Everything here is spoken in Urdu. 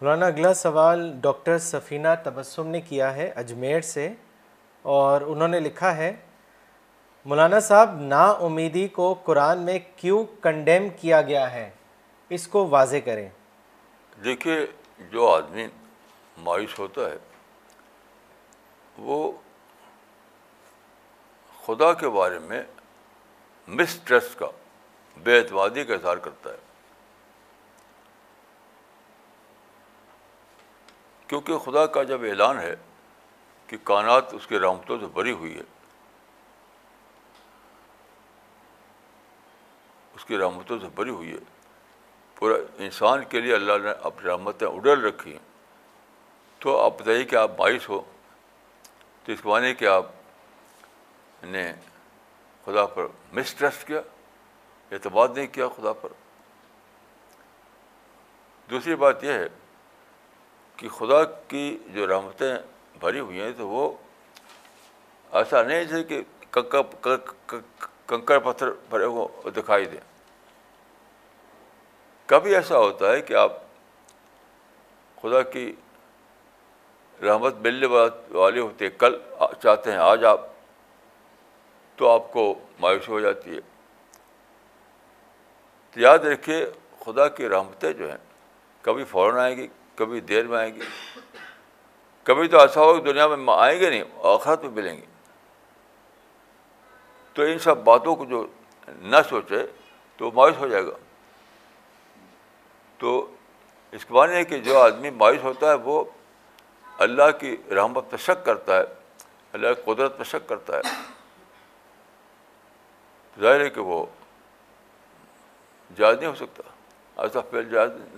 مولانا، اگلا سوال ڈاکٹر سفینہ تبسم نے کیا ہے اجمیر سے اور انہوں نے لکھا ہے، مولانا صاحب نا امیدی کو قرآن میں کیوں کنڈیم کیا گیا ہے؟ اس کو واضح کریں۔ دیکھیے، جو آدمی مایوس ہوتا ہے، وہ خدا کے بارے میں مسٹرسٹ کا، بے اعتمادی کا اظہار کرتا ہے۔ کیونکہ خدا کا جب اعلان ہے کہ کائنات اس کی رحمتوں سے بری ہوئی ہے، اس کی رحمتوں سے بری ہوئی ہے، پورا انسان کے لیے اللہ نے اپنی رحمتیں اڈل رکھی ہیں۔ تو آپ بتائیے کہ آپ باعث ہو، تو اس معنی کہ آپ نے خدا پر مسٹرسٹ کیا، اعتماد نہیں کیا خدا پر۔ دوسری بات یہ ہے کہ خدا کی جو رحمتیں بھری ہوئی ہیں تو وہ ایسا نہیں ہے کہ کنکر پتھر بھرے ہو دکھائی دیں۔ کبھی ایسا ہوتا ہے کہ آپ خدا کی رحمت ملنے والی ہوتی ہے، کل چاہتے ہیں، آج آپ تو آپ کو مایوسی ہو جاتی ہے۔ تو یاد رکھیے، خدا کی رحمتیں جو ہیں کبھی فوراً آئیں گی کبھی دیر میں آئیں گی کبھی تو ایسا ہوگا دنیا میں آئیں گے نہیں، آخرت میں ملیں گے۔ تو ان سب باتوں کو جو نہ سوچے تو مایوس ہو جائے گا۔ تو اس کے معنی ہے کہ جو آدمی مایوس ہوتا ہے وہ اللہ کی رحمت پہ شک کرتا ہے، اللہ کی قدرت پہ شک کرتا ہے۔ ظاہر ہے کہ وہ جائز نہیں ہو سکتا، ایسا فیل جائز نہیں